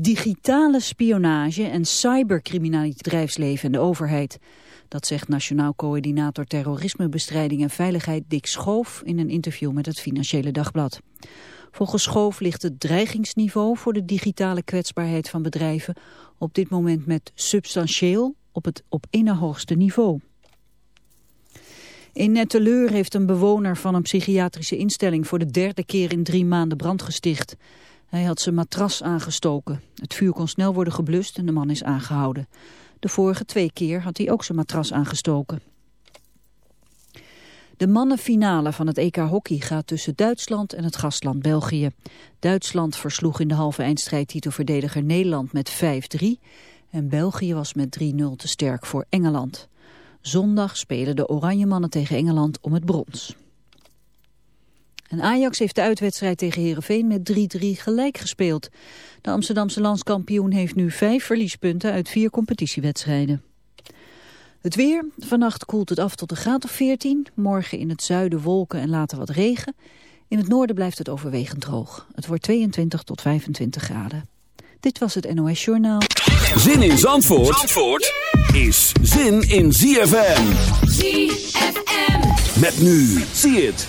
digitale spionage en cybercriminaliteit bedrijfsleven en de overheid. Dat zegt Nationaal Coördinator Terrorismebestrijding en Veiligheid Dick Schoof in een interview met het Financiële Dagblad. Volgens Schoof ligt het dreigingsniveau voor de digitale kwetsbaarheid van bedrijven op dit moment met substantieel op het op ene hoogste niveau. In Netteleur heeft een bewoner van een psychiatrische instelling voor de derde keer in drie maanden brand gesticht. Hij had zijn matras aangestoken. Het vuur kon snel worden geblust en de man is aangehouden. De vorige twee keer had hij ook zijn matras aangestoken. De mannenfinale van het EK Hockey gaat tussen Duitsland en het gastland België. Duitsland versloeg in de halve eindstrijd titelverdediger Nederland met 5-3... en België was met 3-0 te sterk voor Engeland. Zondag spelen de Oranje Mannen tegen Engeland om het brons. En Ajax heeft de uitwedstrijd tegen Heerenveen met 3-3 gelijk gespeeld. De Amsterdamse landskampioen heeft nu vijf verliespunten uit vier competitiewedstrijden. Het weer. Vannacht koelt het af tot een graad of 14. Morgen in het zuiden wolken en later wat regen. In het noorden blijft het overwegend droog. Het wordt 22 tot 25 graden. Dit was het NOS Journaal. Zin in Zandvoort, Zandvoort is zin in ZFM. ZFM. Met nu. Zie het.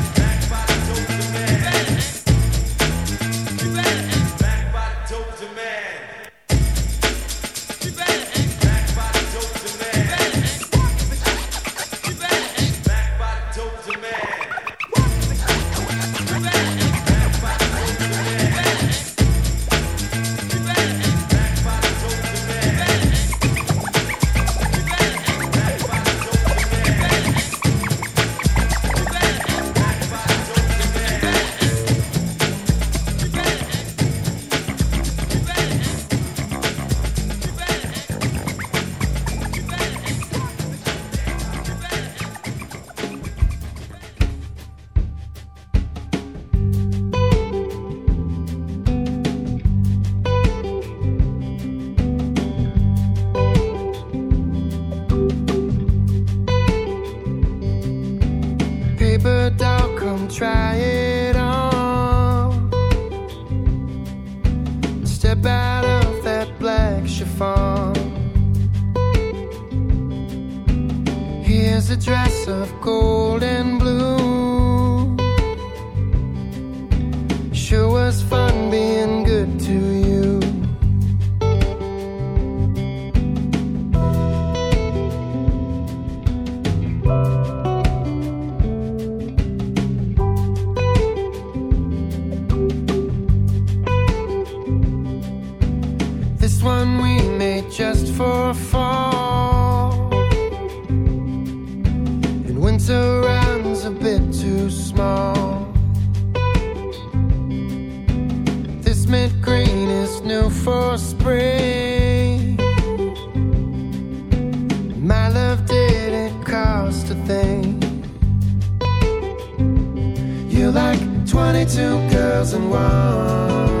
for spring. My love didn't cost a thing. You're like 22 girls in one.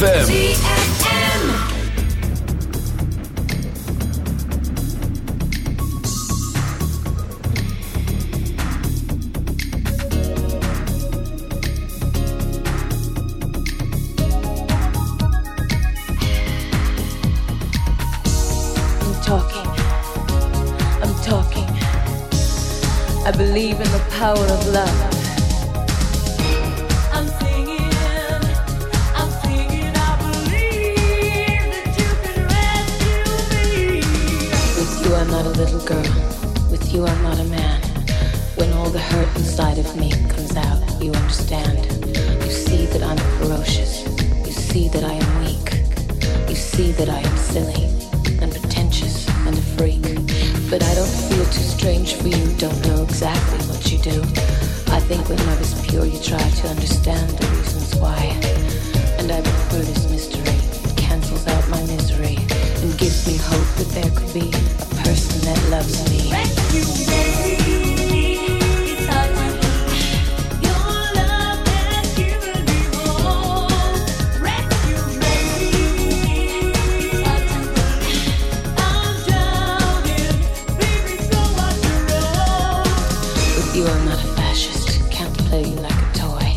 ZFM. I'm not a little girl. With you, I'm not a man. When all the hurt inside of me comes out, you understand. You see that I'm ferocious. You see that I am weak. You see that I am silly and pretentious and a freak. But I don't feel too strange for you, don't know exactly what you do. I think when love is pure, you try to understand the reasons why. And I prefer this mystery. It cancels out my misery and gives me hope that there could be person that loves me. With you, I'm not a fascist. Can't play you like a toy.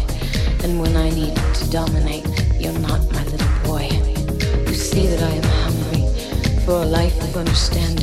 And when I need to dominate, you're not my little boy. You see that I am hungry for a life of understanding.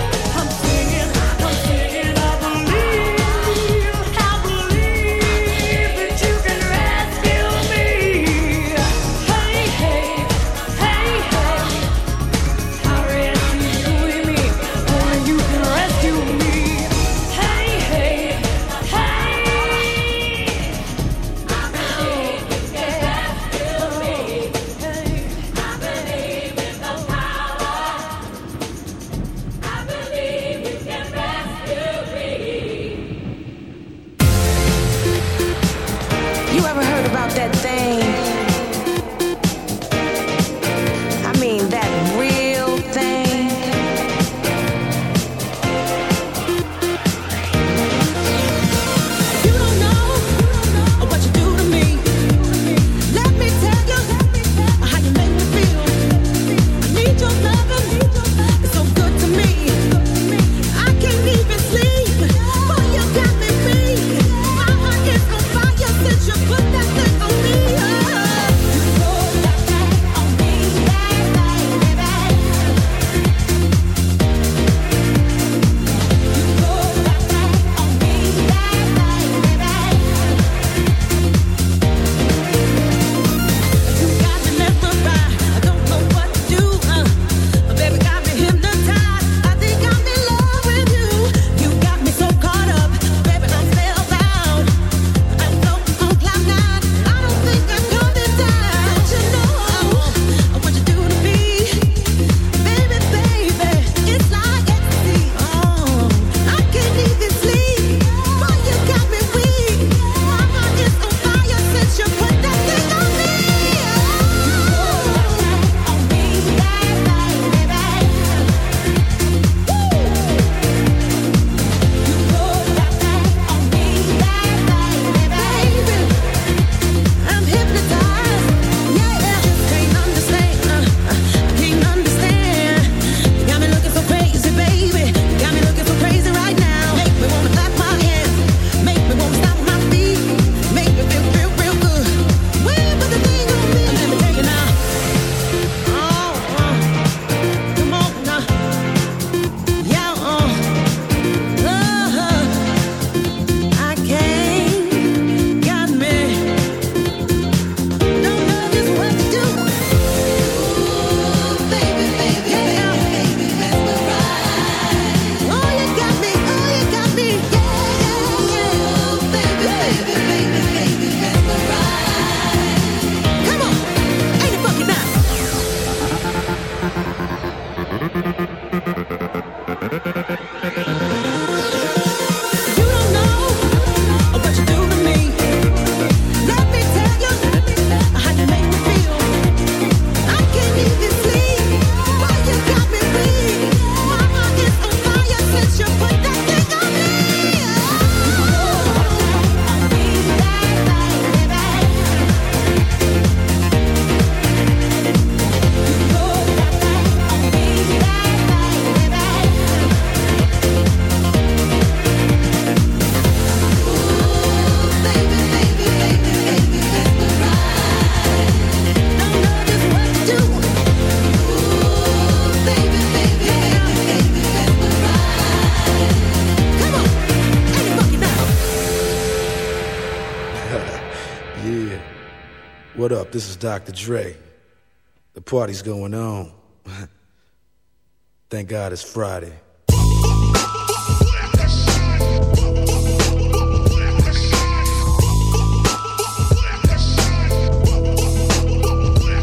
Up? This is Dr. Dre. The party's going on. Thank God it's Friday.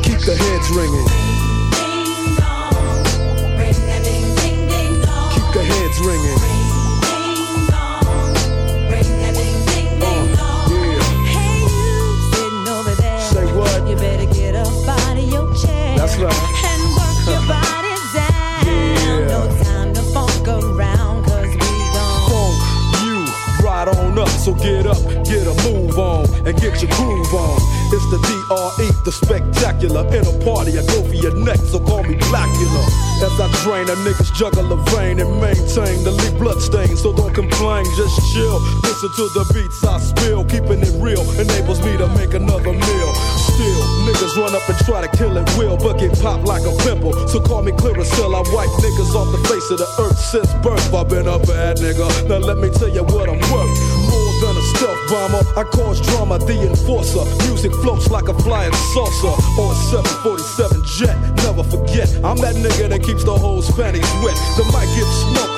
Keep the heads ringing. Ding dong. Ring ding ding dong. Keep the heads ringing. And work your body down. Yeah. No time to funk around, cause we gon' Funk you right on up. So get up, get a move on, and get your groove on. It's the DRE, the spectacular. In a party, I go for your neck, so call me Blackula. As I drain a nigga's juggle jugular vein and maintain the leak blood stain. So don't complain, just chill. Listen to the beats I spill. Keeping it real enables me to make another meal. Still, niggas run up and try to kill it will, but get popped like a pimple. So call me Clearasil. I wipe niggas off the face of the earth since birth. I've been a bad nigga. Now let me tell you what I'm worth. More than a stealth bomber, I cause drama, the enforcer. Music floats like a flying saucer or a 747 jet. Never forget, I'm that nigga that keeps the whole panties wet. The mic gets smoked.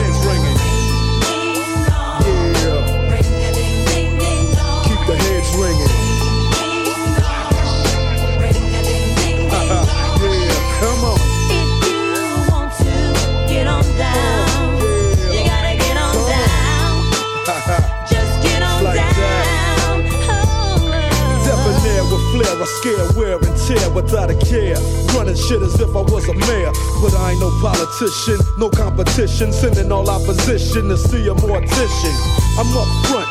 I scare, wear and tear without a care. Running shit as if I was a mayor. But I ain't no politician, no competition. Sending all opposition to see a mortician. I'm up front,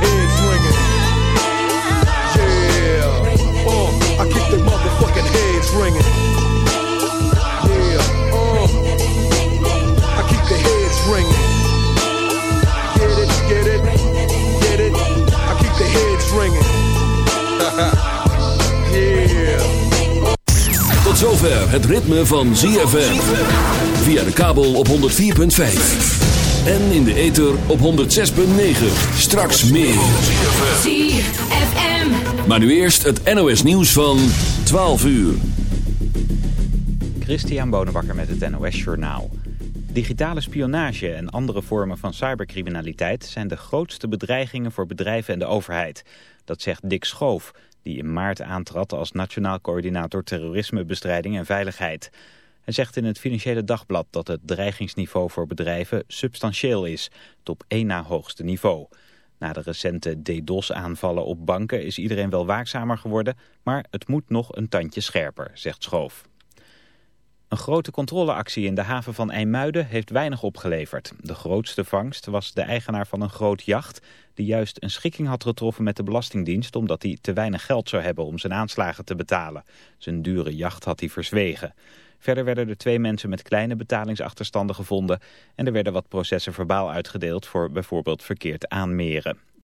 heads ringing. Yeah, uh, I keep they motherfucking heads ringing. Yeah, uh, I keep the heads ringing. Get it, get it, get it. I keep the heads ringing. yeah. Tot zover het ritme van ZFM. Via de kabel op 104.5. En in de ether op 106.9. Straks meer. ZFM. Maar nu eerst het NOS nieuws van 12 uur. Christian Bonenbakker met het NOS Journaal. Digitale spionage en andere vormen van cybercriminaliteit zijn de grootste bedreigingen voor bedrijven en de overheid. Dat zegt Dick Schoof, die in maart aantrad als Nationaal Coördinator Terrorismebestrijding en Veiligheid. Hij zegt in het Financiële Dagblad dat het dreigingsniveau voor bedrijven substantieel is, tot op één na hoogste niveau. Na de recente DDoS-aanvallen op banken is iedereen wel waakzamer geworden, maar het moet nog een tandje scherper, zegt Schoof. Een grote controleactie in de haven van IJmuiden heeft weinig opgeleverd. De grootste vangst was de eigenaar van een groot jacht... die juist een schikking had getroffen met de Belastingdienst... omdat hij te weinig geld zou hebben om zijn aanslagen te betalen. Zijn dure jacht had hij verzwegen. Verder werden er twee mensen met kleine betalingsachterstanden gevonden en er werden wat processen verbaal uitgedeeld voor bijvoorbeeld verkeerd aanmeren.